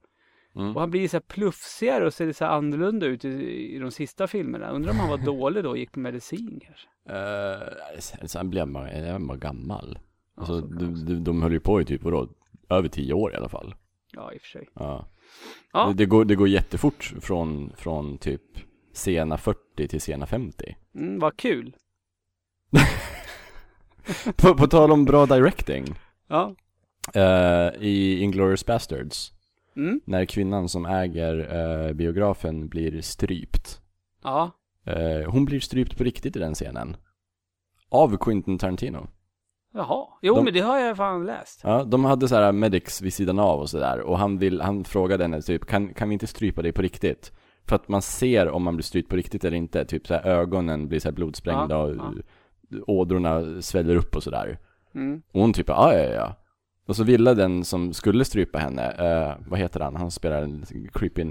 Mm. Och han blir så här plufsigare och ser så här annorlunda ut i, i de sista filmerna. Undrar om han var dålig då och gick på medicin kanske. Uh, sen blev man, var gammal. Alltså, så kan de, de, de höll ju på i typ, vadå, över 10 år i alla fall. Ja, i och för sig. Ja. Ja. Det, det, går, det går jättefort från, från typ sena 40 till sena 50. Mm, vad kul. på, på tal om bra directing. Ja. eh, I Inglourious Bastards. Mm. När kvinnan som äger eh, biografen blir strypt. Ja. Eh, hon blir strypt på riktigt i den scenen. Av Quentin Tarantino. Jaha, jo De- men det har jag fan läst. Ja, de hade så här medics vid sidan av och sådär och han vill, han frågade henne typ, kan, kan vi inte strypa dig på riktigt? För att man ser om man blir strypt på riktigt eller inte, typ så här ögonen blir så här blodsprängda Ja, och ja. ådrorna sväller upp och sådär. Mm. Och hon typ, ja ja ja. Och så ville den som skulle strypa henne, eh, vad heter han? Han spelar en creepy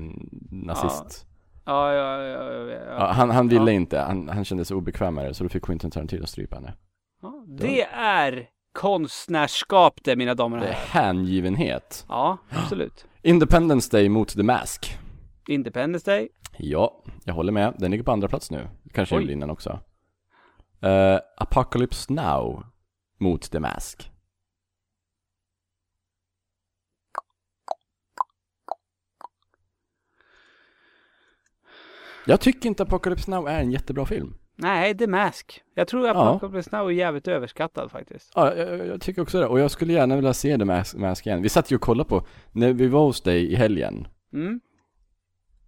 nazist. Ja, ja, ja, ja, Ja. han, han ville inte, han, han kände sig det, så då fick Quentin Tarantino strypa henne. Det är konstnärskap det mina damer och Det är herrar. hängivenhet. Ja, absolut. Independence Day mot The Mask. Independence Day. Ja, jag håller med. Den ligger på andra plats nu. Kanske Oj. gjorde innan också. Uh, Apocalypse Now mot The Mask. Jag tycker inte Apocalypse Now är en jättebra film. Nej, The Mask. Jag tror att Ja. Apocalypse Now är jävligt överskattad faktiskt. Ja, jag, jag- tycker också det. Och jag skulle gärna vilja se The Mask, Mask igen. Vi satt ju och kollade på, när vi var hos dig i helgen. Mm.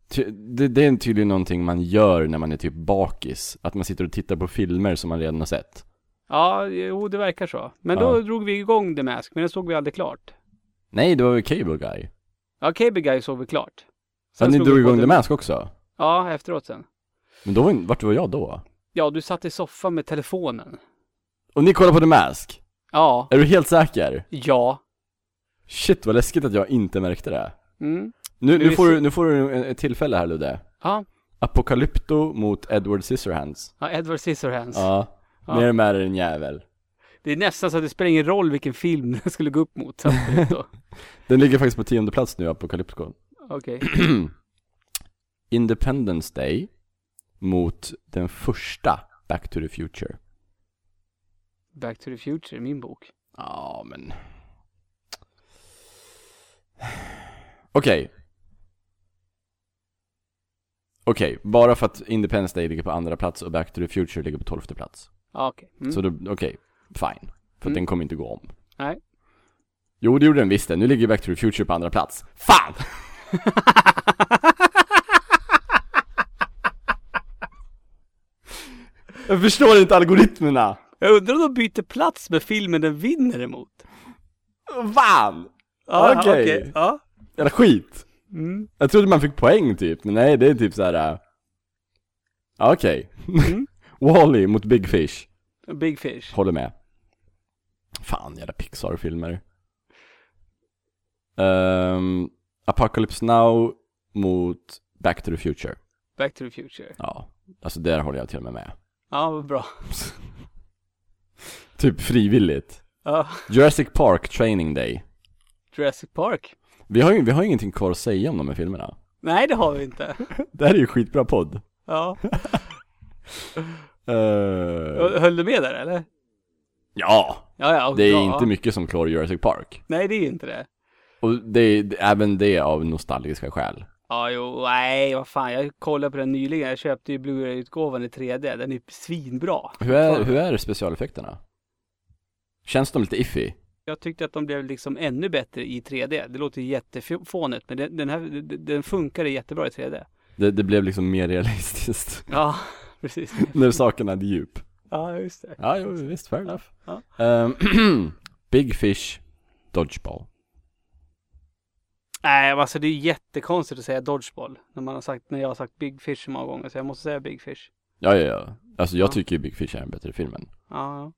Ty, det, det är tydligen någonting man gör när man är typ bakis. Att man sitter och tittar på filmer som man redan har sett. Ja, jo det verkar så. Men Ja. då drog vi igång The Mask, men den såg vi aldrig klart. Nej, det var väl Cable Guy? Ja, Cable Guy såg vi klart. Så ni slog drog igång The Mask också? Ja, efteråt sen. Men då var, vart var jag då? Ja, du satt i soffan med telefonen. Och ni kollade på The Mask? Ja, Är du helt säker? ja. Shit vad läskigt att jag inte märkte det. Mm. Nu, nu, får, du, nu får du ett tillfälle här Ludde. Ja, Apocalypto mot Edward Scissorhands. ja Edward Scissorhands. Ja. Ja. Ner med din jävel. Det är nästan så att det spelar ingen roll vilken film den skulle gå upp mot. Den ligger faktiskt på tionde plats nu, Apocalypto. Okej. Independence Day mot den första Back to the Future. Back to the Future, min bok. Ja, men... Okej. Okej, bara för att Independence Day ligger på andra plats och Back to the Future ligger på tolfte plats. Ja, okej. Mm. Så okej, fine. För Mm. den kommer inte gå om. Nej. Jo, det gjorde den visst det. Nu ligger Back to the Future på andra plats. Fan! Jag förstår inte algoritmerna. Jag undrar om de byter plats med filmen den vinner emot. Fan! Ja, Okej. Ja. Jävla skit. Mm. Jag trodde man fick poäng typ, men nej det är typ såhär... Äh... ja, Okej. Mm. Wall-E mot Big Fish. Big Fish. Håller med. Fan, jävla Pixar-filmer. Ehm, Apocalypse Now mot Back to the Future. Back to the Future. Ja, alltså där håller jag till och med med. Ja, vad bra. Typ frivilligt. Ja. Jurassic Park Training Day. Jurassic Park. Vi har ju vi har ingenting kvar att säga om de här filmerna. Nej, det har vi inte. Det här är ju skitbra podd. Ja. Uh, Höll du med där eller? ja, Ja, ja. det är bra. inte mycket som klår Jurassic Park. Nej, det är inte det. Och det är även det av nostalgiska skäl. Ja, jo, nej, vad fan. Jag kollade på den nyligen. Jag köpte ju Blu-ray-utgåvan i 3D. Den är svinbra. Hur är, hur är specialeffekterna? Känns de lite iffy? Jag tyckte att de blev liksom ännu bättre i 3D. Det låter jättefånigt, men den, den här, den- funkar jättebra i 3D. Det, det blev liksom mer realistiskt. Ja, precis. när sakerna hade djup. Ja, just det. Ja, jo, visst, fair enough. Ja. Ehm, Big Fish, Dodgeball. Nej, alltså det är jättekonstigt att säga Dodgeball. När man har sagt, när jag har sagt Big Fish så många gånger. Så jag måste säga Big Fish. Ja, ja, ja. Alltså jag Ja. tycker ju Big Fish är en bättre film än, Ja,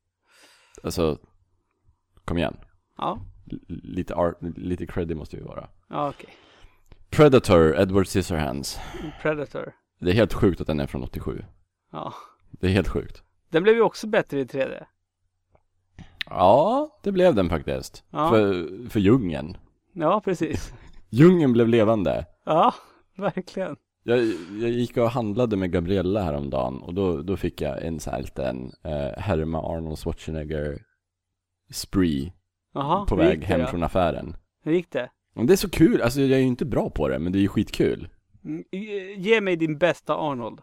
alltså, kom igen. ja. L- lite art, lite creddy måste vi vara. Ja, okej. Predator, Edward Scissorhands. Predator. Det är helt sjukt att den är från 87. Ja. Det är helt sjukt. Den blev ju också bättre i 3D. Ja, det blev den faktiskt. Ja. För, för djungeln. Ja, precis. Djungeln blev levande. Ja, verkligen. Jag, jag gick och handlade med Gabriella häromdagen och då, då fick jag en sån här liten eh, härma Arnold Schwarzenegger spree Jaha, på väg hem det från affären. Hur gick det? Det är så kul, alltså jag är ju inte bra på det, men det är ju skitkul. Mm, ge- mig din bästa Arnold.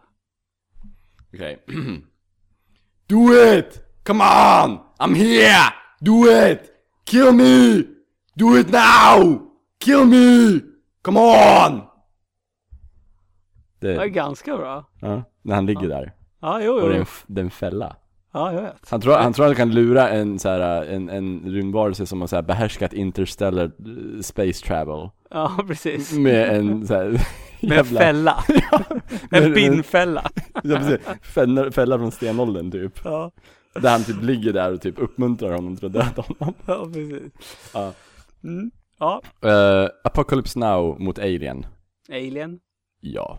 Okej. Do it! Come on! I'm here! Do it! Kill me! Do it now! Kill me! Come on! Det är Det, ganska bra. ja, när han ligger där. Ja, jo, Och det är en, jo. det är en fälla. Ja, jag vet. Han tror, han tror att han kan lura en, så här, en, en rymdvarelse som har så här, behärskat interstellar eh, space travel Ja, precis. Med en så här, Med en fälla. Men- en pinnfälla. Ja, precis. Fälla, fälla från stenåldern typ Ja, Där han typ ligger där och typ uppmuntrar honom till att döda honom ja precis. Ja. Mm. Ja, uh, Apocalypse Now mot Alien Alien. Ja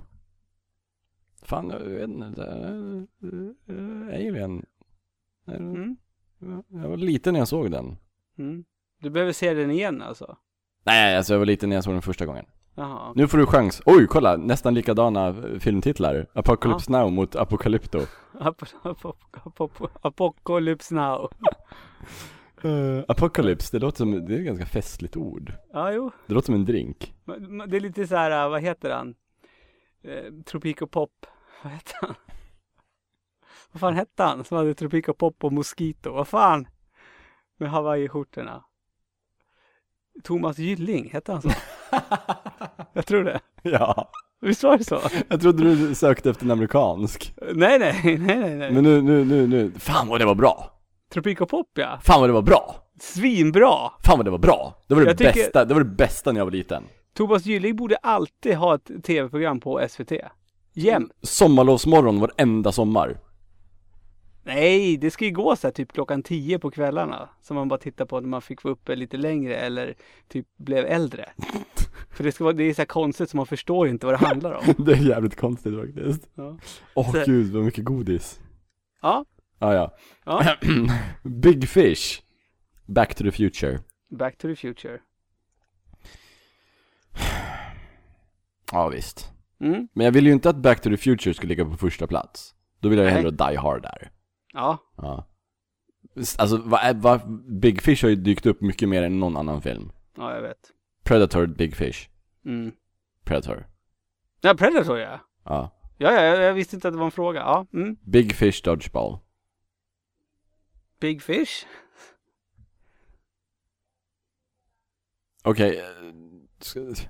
Fan, jag vet inte eh, Alien Mm. Jag var liten när jag såg den Mm. Du behöver se den igen alltså? Nej, alltså jag var liten när jag såg den första gången Jaha. Nu får du chans, oj kolla, nästan likadana eh, filmtitlar Apocalypse Now mot Apocalypto Ap- ap- ap- ap- Apocalypse now. uh, Apocalypse, det låter som, det är ett ganska festligt ord Ja, jo. Det låter som en drink Det är lite så här, vad heter han? Eh, Tropico Pop. Vad heter han? Vad fan hette han som hade Tropico Pop och Mosquito? Vad fan? Med Hawaii-skjortorna. Thomas Gylling, hette han så? Jag tror det. Ja Visst var det så? Jag trodde du sökte efter en amerikansk Nej, nej, nej, nej, nej. Men nu, nu, nu, nu, fan vad det var bra! Tropico Pop ja. Fan vad det var bra! Svinbra! Fan vad det var bra! Det var det Jag tycker- bästa, det var det bästa när jag var liten Thomas Gylling borde alltid ha ett tv-program på SVT. Jämt. Sommarlovsmorgon varenda sommar Nej, det ska ju gå så här typ klockan 10 på kvällarna. Som man bara tittar på när man fick vara uppe lite längre eller typ blev äldre. För det, ska vara, det är så här konstigt så man förstår ju inte vad det handlar om. Det är jävligt konstigt faktiskt Ja. Åh Så- gud vad mycket godis Ja, Ah, ja. ja. Big Fish Back to the Future Back to the future. Ja visst Mm. Men jag vill ju inte att Back to the Future ska ligga på första plats Då vill jag ju hellre Die Hard där Ja, Ja Alltså vad är- vad- Big Fish har ju dykt upp mycket mer än någon annan film ja jag vet. Predator, Big Fish Mm. Predator Ja, Predator ja. Ja Ja, ja, jag, jag visste inte att det var en fråga. Ja, mm. Big Fish Dodgeball Big Fish. Okej eh, ska-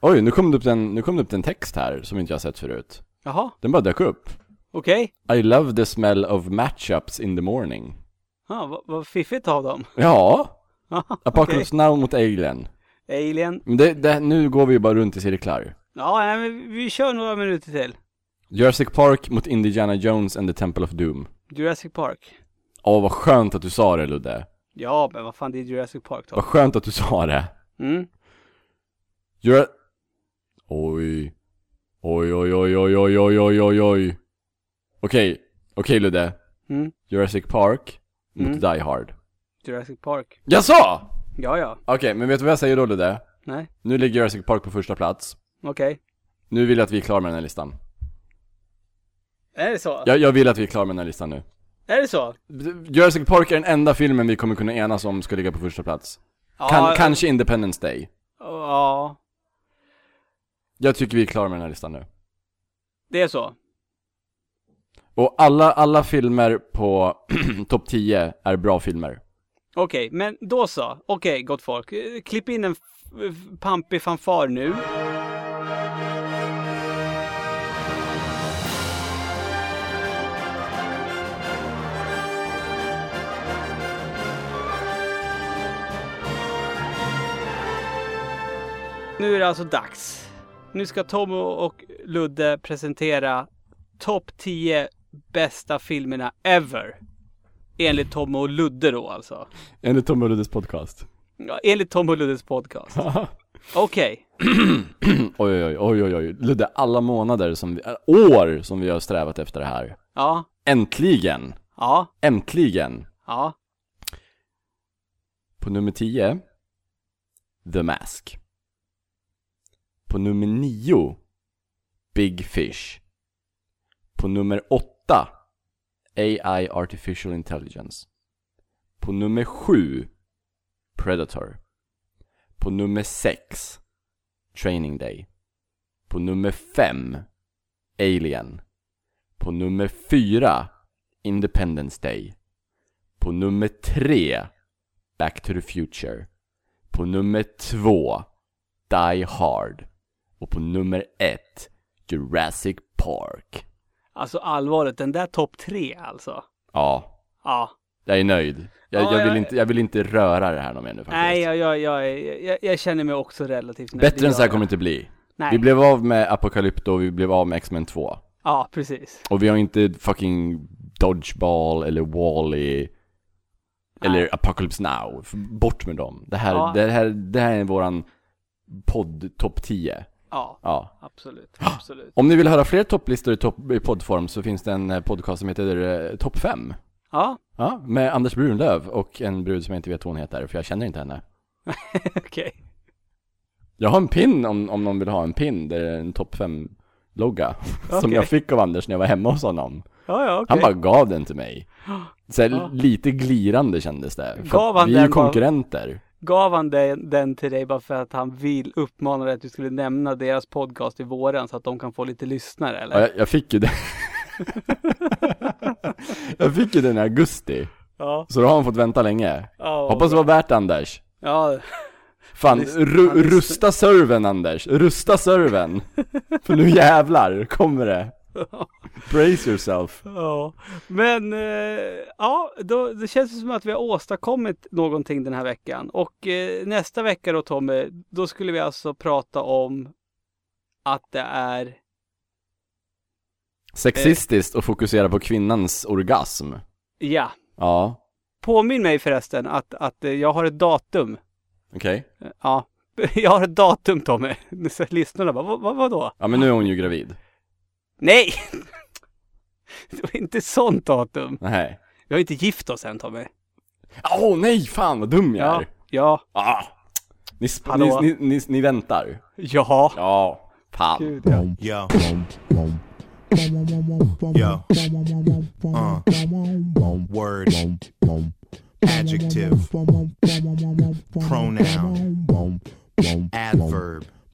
Oj, nu kom det upp en, nu kom det upp en text här som inte jag sett förut Jaha, Den bara dök upp okej. I love the smell of matchups in the morning Ja, vad, vad fiffigt av dem. Ja. Apocalypse Now mot Alien Alien. Men det, det, nu går vi ju bara runt i cirklar Ja, men vi kör några minuter till. Jurassic Park mot Indiana Jones and the Temple of Doom Jurassic Park. Åh vad skönt att du sa det Ludde Ja, men vad fan, det är Jurassic Park då. Vad skönt att du sa det Mm. Jura... Oj Oj oj oj oj oj oj oj oj oj Okej, okej Ludde Mm. Jurassic Park mot Mm. Die Hard Jurassic Park. Jag sa! Ja, ja. Okej, men vet du vad jag säger då Ludde? Nej. Nu ligger Jurassic Park på första plats Okej. Nu vill jag att vi är klara med den här listan Är det så? jag, jag vill att vi är klara med den här listan nu Är det så? Jurassic Park är den enda filmen vi kommer kunna enas om ska ligga på första plats kan, ja, Kanske Independence Day Ja, Jag tycker vi är klara med den här listan nu det är så. Och alla, alla filmer på topp 10 är bra filmer Okej, men då så. Okej, gott folk. Klipp in en pampig fanfar nu. Nu är det alltså dags. Nu ska Tom och Ludde presentera topp 10 bästa filmerna ever. Enligt Tom och Ludde då alltså. Enligt Tom och Luddes podcast Ja, enligt Tom och Luddes podcast. Okej. Oj oj oj oj oj Ludde, alla månader som vi, äh, år som vi har strävat efter det här Ja. Äntligen! Ja. Äntligen! Ja. På nummer 10 The Mask på nummer 9 Big Fish. På nummer 8 AI Artificial Intelligence. På nummer 7 Predator. På nummer 6 Training Day. På nummer 5 Alien. På nummer 4 Independence Day. På nummer 3 Back to the Future. På nummer 2 Die Hard. Och på nummer 1 Jurassic Park Alltså allvarligt, den där topp tre alltså. Ja, Ja. jag är nöjd. Jag, Ja, jag, vill jag- inte, jag vill inte röra det här någon mer nu faktiskt. Nej, jag, jag, jag, jag, känner mig också relativt nöjd. Bättre än så här kommer det inte bli. Nej. Vi blev av med Apocalypto, vi blev av med X-Men 2. Ja, precis. Och vi har inte fucking Dodgeball eller Wall-E eller Nej. Apocalypse Now. Bort med dem. Det här, Ja. det här, det här är våran podd topp 10. Ja, Ja. absolut. Absolut. Om ni vill höra fler topplistor i, topp, i poddform så finns det en eh, podcast som heter eh, Topp 5. Ja, Ja, med Anders Brunlöv och en brud som jag inte vet vad hon heter, för jag känner inte henne. okej. Jag har en pin om, om någon vill ha en pin, det är en topp 5-logga. Som Okej. jag fick av Anders när jag var hemma hos honom. Ja, ja, okej. Han bara gav den till mig. Så här, Ja. lite glirande kändes det. Gav han vi är ju konkurrenter. Gav han den, den till dig bara för att han vill uppmana dig att du skulle nämna deras podcast i våren så att de kan få lite lyssnare eller? Ja, jag, jag fick ju den. jag fick ju den i augusti. Ja. Så då har han fått vänta länge. ja Hoppas det var värt Anders. Ja, Fan, ru- rusta serven Anders, rusta serven. För nu jävlar kommer det. Brace yourself. ja. Men eh, ja, då, det känns som att vi har åstadkommit någonting den här veckan. Och eh, nästa vecka då Tommy, då skulle vi alltså prata om att det är Sexistiskt att fokusera på kvinnans orgasm. Ja, Ja, påminn mig förresten att, att eh, jag har ett datum. okej. Eh, Ja, jag har ett datum Tommy. Lyssnarna bara, vad, vad, vadå? Ja men nu är hon ju gravid. Nej! Det var inte sånt datum. Nej. Vi har inte gift oss än Tommy. Åh nej, fan vad dum jag Ja, är. ja, Ah. Ni, Hallå? ni, ni, ni, ni väntar. ja. Ja, fan. Gud, ja. Yo. Yo. Uh. Word. Adjective. Pronoun. Adverb.